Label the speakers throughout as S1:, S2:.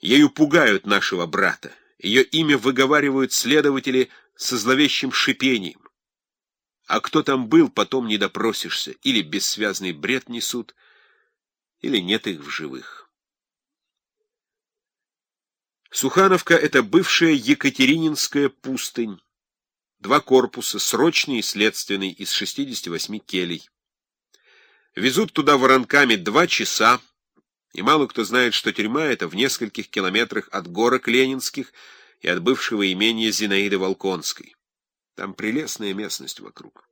S1: Ею пугают нашего брата. Ее имя выговаривают следователи со зловещим шипением. А кто там был, потом не допросишься. Или бессвязный бред несут, или нет их в живых. Сухановка — это бывшая Екатерининская пустынь. Два корпуса, срочный и следственный, из 68 келей. Везут туда воронками два часа, и мало кто знает, что тюрьма эта в нескольких километрах от горок Ленинских и от бывшего имения Зинаиды Волконской. Там прелестная местность вокруг.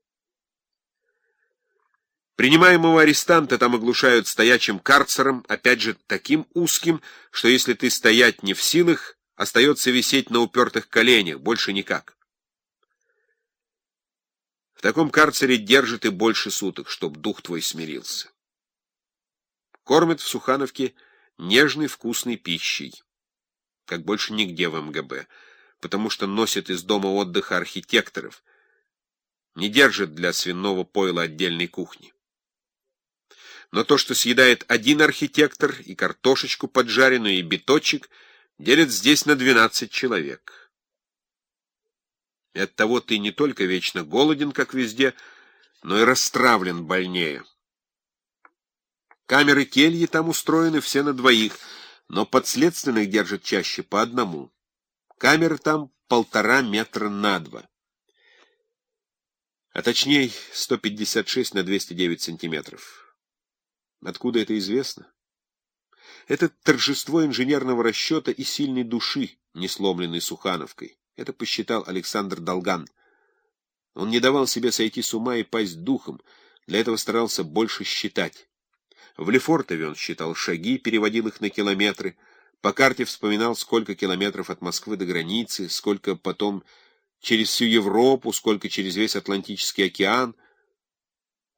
S1: Принимаемого арестанта там оглушают стоячим карцером, опять же таким узким, что если ты стоять не в силах, остается висеть на упертых коленях, больше никак. В таком карцере держат и больше суток, чтоб дух твой смирился. Кормят в Сухановке нежной вкусной пищей, как больше нигде в МГБ, потому что носят из дома отдыха архитекторов, не держат для свиного пойла отдельной кухни. Но то, что съедает один архитектор, и картошечку поджаренную, и биточек, делят здесь на 12 человек. И оттого ты не только вечно голоден, как везде, но и расстравлен больнее. Камеры кельи там устроены все на двоих, но подследственных держат чаще по одному. Камеры там полтора метра на два. А точнее 156 на 209 сантиметров. Откуда это известно? Это торжество инженерного расчета и сильной души, не сломленной Сухановкой. Это посчитал Александр Долган. Он не давал себе сойти с ума и пасть духом, для этого старался больше считать. В Лефортове он считал шаги, переводил их на километры, по карте вспоминал, сколько километров от Москвы до границы, сколько потом через всю Европу, сколько через весь Атлантический океан.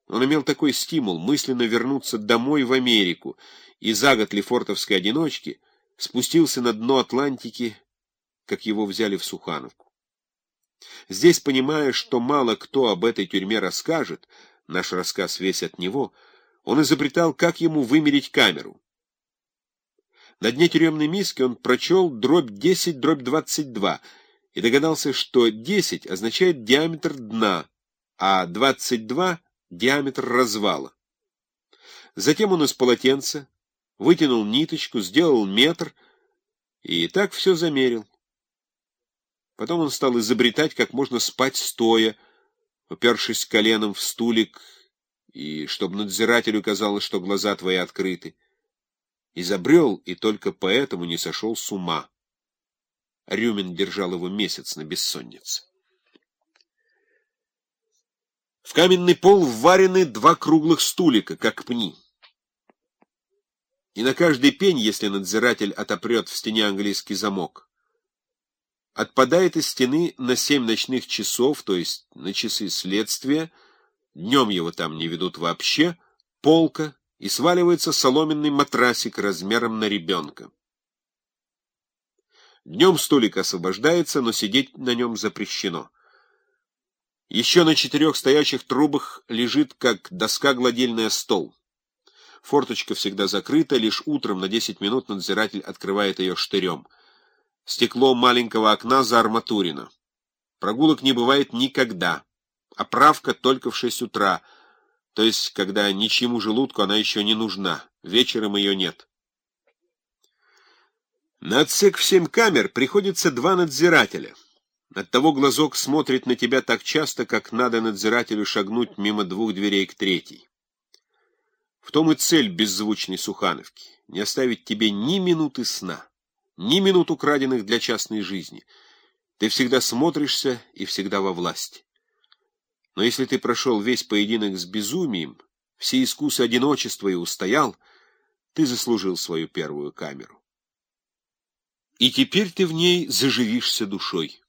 S1: Он имел такой стимул мысленно вернуться домой в Америку, и за год Лефортовской одиночки спустился на дно Атлантики, как его взяли в Сухановку. Здесь, понимая, что мало кто об этой тюрьме расскажет, наш рассказ весь от него — он изобретал, как ему вымерить камеру. На дне тюремной миски он прочел дробь 10, дробь 22 и догадался, что 10 означает диаметр дна, а 22 — диаметр развала. Затем он из полотенца вытянул ниточку, сделал метр и так все замерил. Потом он стал изобретать, как можно спать стоя, упершись коленом в стулик и чтобы надзирателю казалось, что глаза твои открыты. Изобрел и только поэтому не сошел с ума. Рюмин держал его месяц на бессоннице. В каменный пол вварены два круглых стулика, как пни. И на каждый пень, если надзиратель отопрет в стене английский замок, отпадает из стены на семь ночных часов, то есть на часы следствия, днем его там не ведут вообще, полка, и сваливается соломенный матрасик размером на ребенка. Днем столик освобождается, но сидеть на нем запрещено. Еще на четырех стоящих трубах лежит, как доска гладильная, стол. Форточка всегда закрыта, лишь утром на десять минут надзиратель открывает ее штырем. Стекло маленького окна заарматурено. Прогулок не бывает никогда. Оправка только в шесть утра, то есть, когда ничьему желудку она еще не нужна, вечером ее нет. На отсек в семь камер приходится два надзирателя. Оттого глазок смотрит на тебя так часто, как надо надзирателю шагнуть мимо двух дверей к третьей. В том и цель беззвучной Сухановки — не оставить тебе ни минуты сна, ни минут украденных для частной жизни. Ты всегда смотришься и всегда во власти. Но если ты прошел весь поединок с безумием, все искусы одиночества и устоял, ты заслужил свою первую камеру. И теперь ты в ней заживишься душой.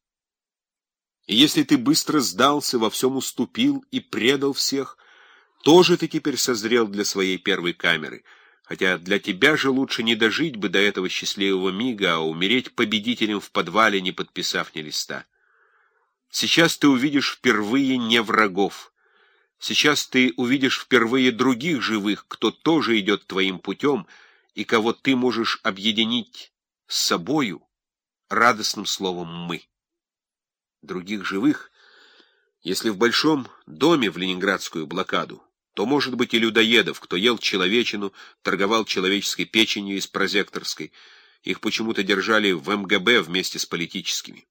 S1: И если ты быстро сдался, во всем уступил и предал всех, тоже ты теперь созрел для своей первой камеры, хотя для тебя же лучше не дожить бы до этого счастливого мига, а умереть победителем в подвале, не подписав ни листа. Сейчас ты увидишь впервые не врагов. Сейчас ты увидишь впервые других живых, кто тоже идет твоим путем, и кого ты можешь объединить с собою радостным словом «мы». Других живых, если в большом доме в ленинградскую блокаду, то, может быть, и людоедов, кто ел человечину, торговал человеческой печенью из прозекторской. Их почему-то держали в МГБ вместе с политическими.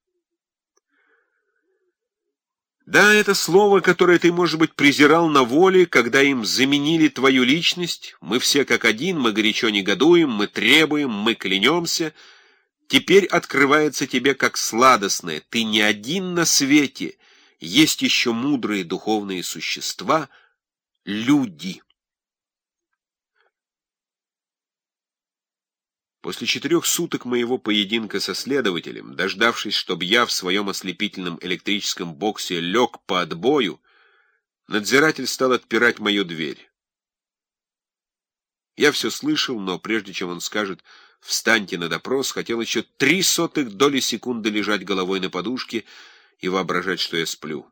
S1: Да, это слово, которое ты, может быть, презирал на воле, когда им заменили твою личность. Мы все как один, мы горячо негодуем, мы требуем, мы клянемся. Теперь открывается тебе как сладостное. Ты не один на свете. Есть еще мудрые духовные существа — люди. После четырех суток моего поединка со следователем, дождавшись, чтобы я в своем ослепительном электрическом боксе лег по отбою, надзиратель стал отпирать мою дверь. Я все слышал, но прежде чем он скажет «встаньте на допрос», хотел еще три сотых доли секунды лежать головой на подушке и воображать, что я сплю.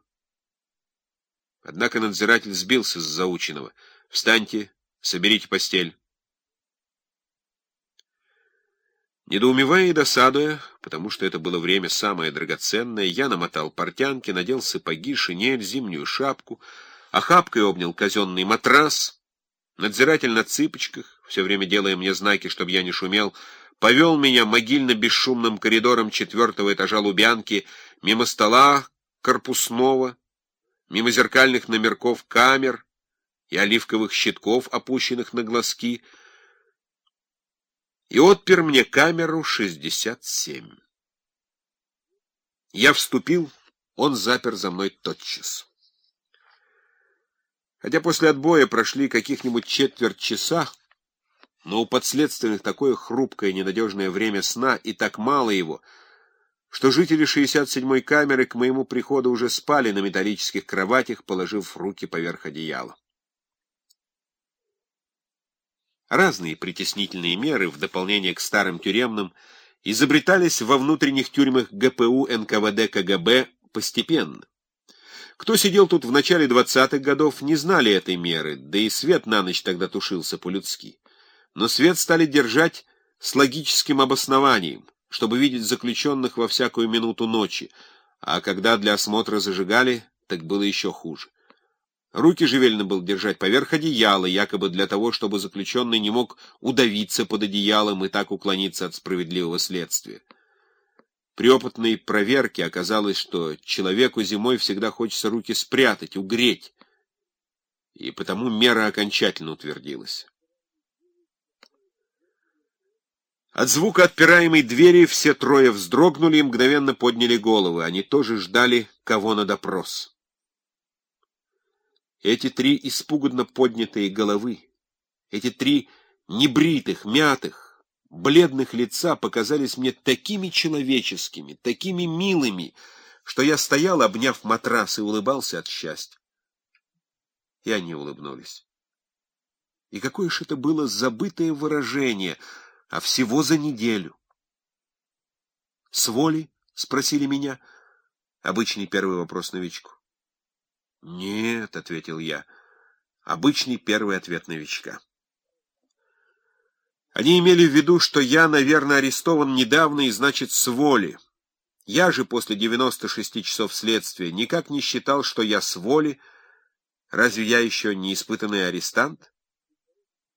S1: Однако надзиратель сбился с заученного. «Встаньте, соберите постель». Недоумевая и досадуя, потому что это было время самое драгоценное, я намотал портянки, надел сапоги, шинель, зимнюю шапку, охапкой обнял казенный матрас. Надзиратель на цыпочках, все время делая мне знаки, чтобы я не шумел, повел меня могильно-бесшумным коридором четвертого этажа Лубянки, мимо стола корпусного, мимо зеркальных номерков камер и оливковых щитков, опущенных на глазки, и отпер мне камеру 67. Я вступил, он запер за мной тотчас. Хотя после отбоя прошли каких-нибудь четверть часа, но у подследственных такое хрупкое ненадежное время сна и так мало его, что жители 67-й камеры к моему приходу уже спали на металлических кроватях, положив руки поверх одеяла. Разные притеснительные меры, в дополнение к старым тюремным, изобретались во внутренних тюрьмах ГПУ, НКВД, КГБ постепенно. Кто сидел тут в начале 20-х годов, не знали этой меры, да и свет на ночь тогда тушился по-людски. Но свет стали держать с логическим обоснованием, чтобы видеть заключенных во всякую минуту ночи, а когда для осмотра зажигали, так было еще хуже. Руки же велено было держать поверх одеяла, якобы для того, чтобы заключенный не мог удавиться под одеялом и так уклониться от справедливого следствия. При опытной проверке оказалось, что человеку зимой всегда хочется руки спрятать, угреть, и потому мера окончательно утвердилась. От звука отпираемой двери все трое вздрогнули и мгновенно подняли головы. Они тоже ждали кого на допрос. Эти три испуганно поднятые головы, эти три небритых, мятых, бледных лица показались мне такими человеческими, такими милыми, что я стоял, обняв матрас, и улыбался от счастья. И они улыбнулись. И какое же это было забытое выражение, а всего за неделю. «С воли?» — спросили меня. Обычный первый вопрос новичку. «Нет», — ответил я, — «обычный первый ответ новичка». Они имели в виду, что я, наверное, арестован недавно и, значит, с воли. Я же после 96 часов следствия никак не считал, что я с воли. Разве я еще не испытанный арестант?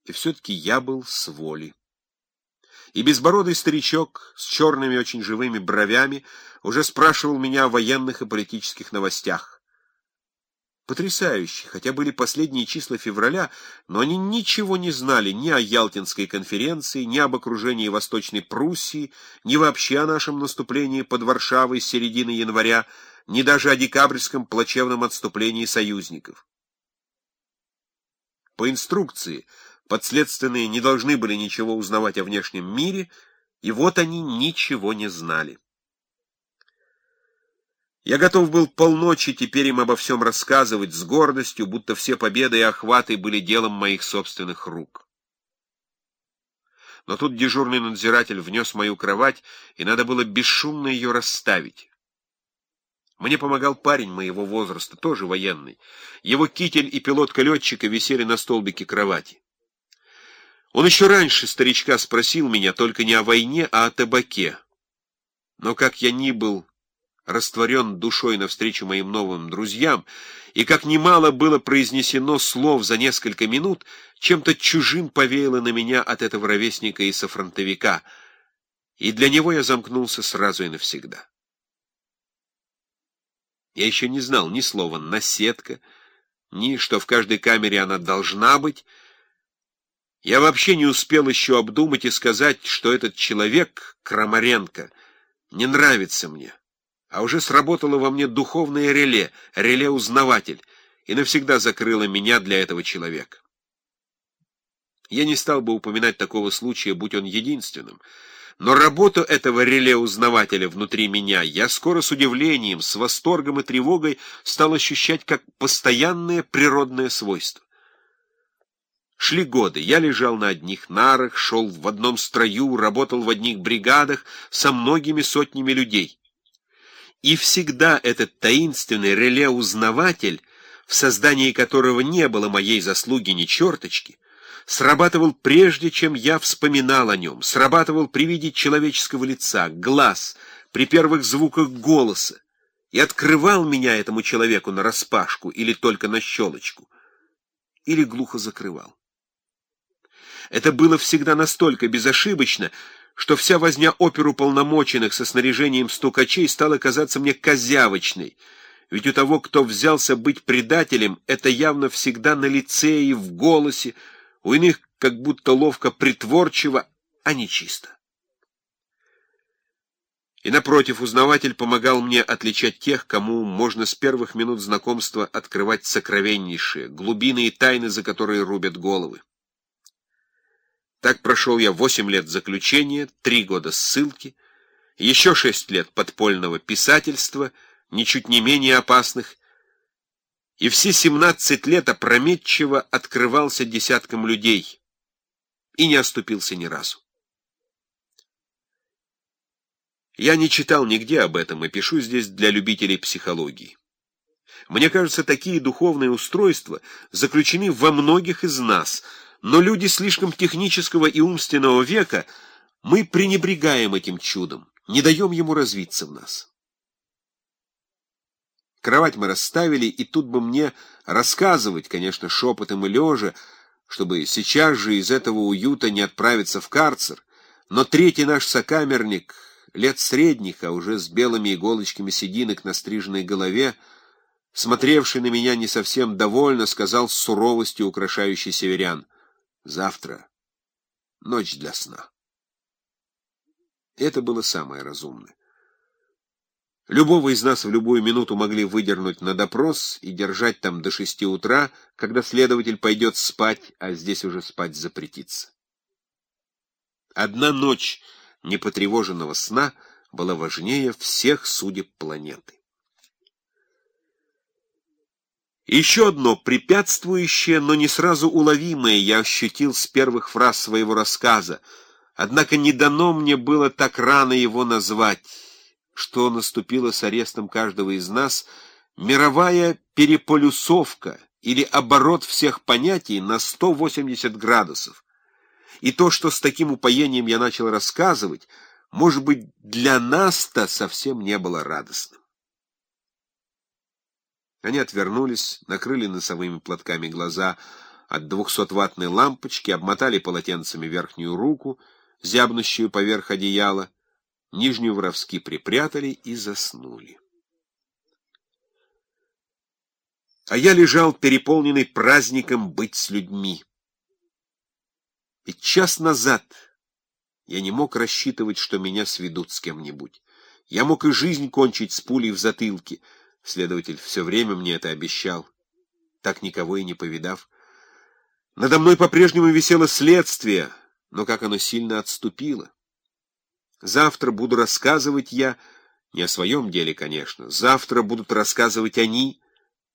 S1: И все-таки я был с воли. И безбородый старичок с черными очень живыми бровями уже спрашивал меня о военных и политических новостях потрясающие, хотя были последние числа февраля, но они ничего не знали ни о Ялтинской конференции, ни об окружении Восточной Пруссии, ни вообще о нашем наступлении под Варшавой с середины января, ни даже о декабрьском плачевном отступлении союзников. По инструкции подследственные не должны были ничего узнавать о внешнем мире, и вот они ничего не знали. Я готов был полночи теперь им обо всем рассказывать с гордостью, будто все победы и охваты были делом моих собственных рук. Но тут дежурный надзиратель внес мою кровать, и надо было бесшумно ее расставить. Мне помогал парень моего возраста, тоже военный. Его китель и пилотка летчика висели на столбике кровати. Он еще раньше старичка спросил меня только не о войне, а о табаке. Но как я ни был растворен душой навстречу моим новым друзьям, и как немало было произнесено слов за несколько минут, чем-то чужим повеяло на меня от этого ровесника и софронтовика, и для него я замкнулся сразу и навсегда. Я еще не знал ни слова «наседка», ни что в каждой камере она должна быть. Я вообще не успел еще обдумать и сказать, что этот человек, Крамаренко, не нравится мне а уже сработало во мне духовное реле, реле-узнаватель, и навсегда закрыло меня для этого человека. Я не стал бы упоминать такого случая, будь он единственным, но работу этого реле-узнавателя внутри меня я скоро с удивлением, с восторгом и тревогой стал ощущать как постоянное природное свойство. Шли годы, я лежал на одних нарах, шел в одном строю, работал в одних бригадах со многими сотнями людей. И всегда этот таинственный реле-узнаватель, в создании которого не было моей заслуги ни черточки, срабатывал прежде, чем я вспоминал о нем, срабатывал при виде человеческого лица, глаз, при первых звуках голоса, и открывал меня этому человеку на распашку или только на щелочку, или глухо закрывал. Это было всегда настолько безошибочно, что вся возня оперу полномоченных со снаряжением стукачей стала казаться мне козявочной, ведь у того, кто взялся быть предателем, это явно всегда на лице и в голосе, у иных как будто ловко притворчиво, а не чисто. И, напротив, узнаватель помогал мне отличать тех, кому можно с первых минут знакомства открывать сокровеннейшие, глубины и тайны, за которые рубят головы. Так прошел я восемь лет заключения, три года ссылки, еще шесть лет подпольного писательства, ничуть не менее опасных, и все семнадцать лет опрометчиво открывался десяткам людей и не оступился ни разу. Я не читал нигде об этом и пишу здесь для любителей психологии. Мне кажется, такие духовные устройства заключены во многих из нас — но люди слишком технического и умственного века, мы пренебрегаем этим чудом, не даем ему развиться в нас. Кровать мы расставили, и тут бы мне рассказывать, конечно, шепотом и лежа, чтобы сейчас же из этого уюта не отправиться в карцер, но третий наш сокамерник, лет средних, а уже с белыми иголочками сединок на стриженной голове, смотревший на меня не совсем довольно, сказал с суровостью украшающий северян — Завтра ночь для сна. Это было самое разумное. Любого из нас в любую минуту могли выдернуть на допрос и держать там до шести утра, когда следователь пойдет спать, а здесь уже спать запретится. Одна ночь непотревоженного сна была важнее всех судеб планеты. Еще одно препятствующее, но не сразу уловимое я ощутил с первых фраз своего рассказа, однако не дано мне было так рано его назвать, что наступило с арестом каждого из нас мировая переполюсовка или оборот всех понятий на 180 градусов. И то, что с таким упоением я начал рассказывать, может быть, для нас-то совсем не было радостным. Они отвернулись, накрыли носовыми платками глаза от двухсотваттной лампочки, обмотали полотенцами верхнюю руку, зябнущую поверх одеяла, нижнюю воровски припрятали и заснули. А я лежал, переполненный праздником быть с людьми. Ведь час назад я не мог рассчитывать, что меня сведут с кем-нибудь. Я мог и жизнь кончить с пулей в затылке — Следователь все время мне это обещал, так никого и не повидав. Надо мной по-прежнему висело следствие, но как оно сильно отступило. Завтра буду рассказывать я, не о своем деле, конечно, завтра будут рассказывать они.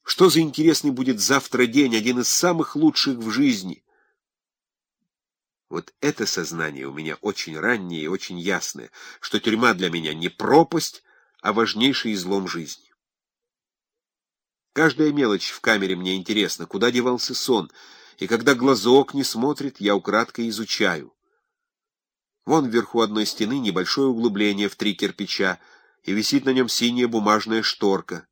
S1: Что за интересный будет завтра день, один из самых лучших в жизни. Вот это сознание у меня очень раннее и очень ясное, что тюрьма для меня не пропасть, а важнейший излом жизни. Каждая мелочь в камере мне интересна, куда девался сон. и когда глазок не смотрит, я украдкой изучаю. Вон вверху одной стены небольшое углубление в три кирпича, и висит на нем синяя бумажная шторка.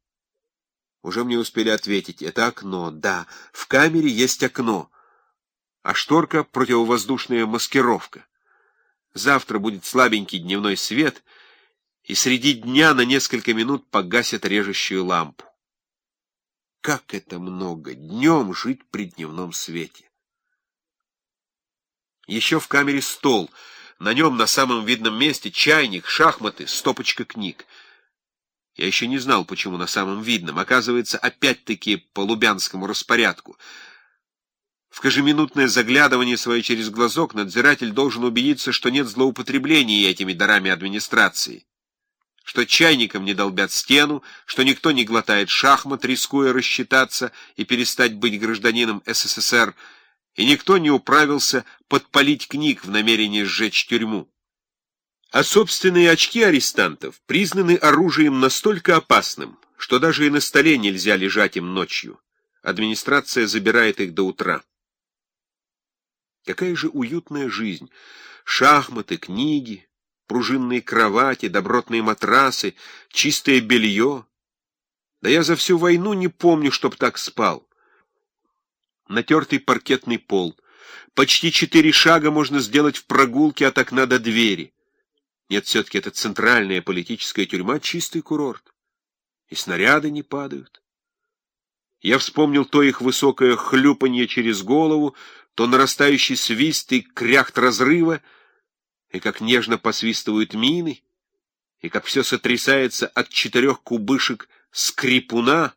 S1: Уже мне успели ответить, это окно. Да, в камере есть окно, а шторка — противовоздушная маскировка. Завтра будет слабенький дневной свет, и среди дня на несколько минут погасят режущую лампу. Как это много! Днем жить при дневном свете. Еще в камере стол — на нем на самом видном месте чайник, шахматы, стопочка книг. Я еще не знал, почему на самом видном. Оказывается, опять-таки по лубянскому распорядку. В кажеминутное заглядывание свое через глазок надзиратель должен убедиться, что нет злоупотребления этими дарами администрации, что чайником не долбят стену, что никто не глотает шахмат, рискуя рассчитаться и перестать быть гражданином СССР, и никто не управился подпалить книг в намерении сжечь тюрьму. А собственные очки арестантов признаны оружием настолько опасным, что даже и на столе нельзя лежать им ночью. Администрация забирает их до утра. Какая же уютная жизнь! Шахматы, книги, пружинные кровати, добротные матрасы, чистое белье. Да я за всю войну не помню, чтоб так спал натертый паркетный пол. Почти четыре шага можно сделать в прогулке от окна до двери. Нет, все-таки это центральная политическая тюрьма, чистый курорт. И снаряды не падают. Я вспомнил то их высокое хлюпанье через голову, то нарастающий свист и кряхт разрыва, и как нежно посвистывают мины, и как все сотрясается от четырех кубышек скрипуна,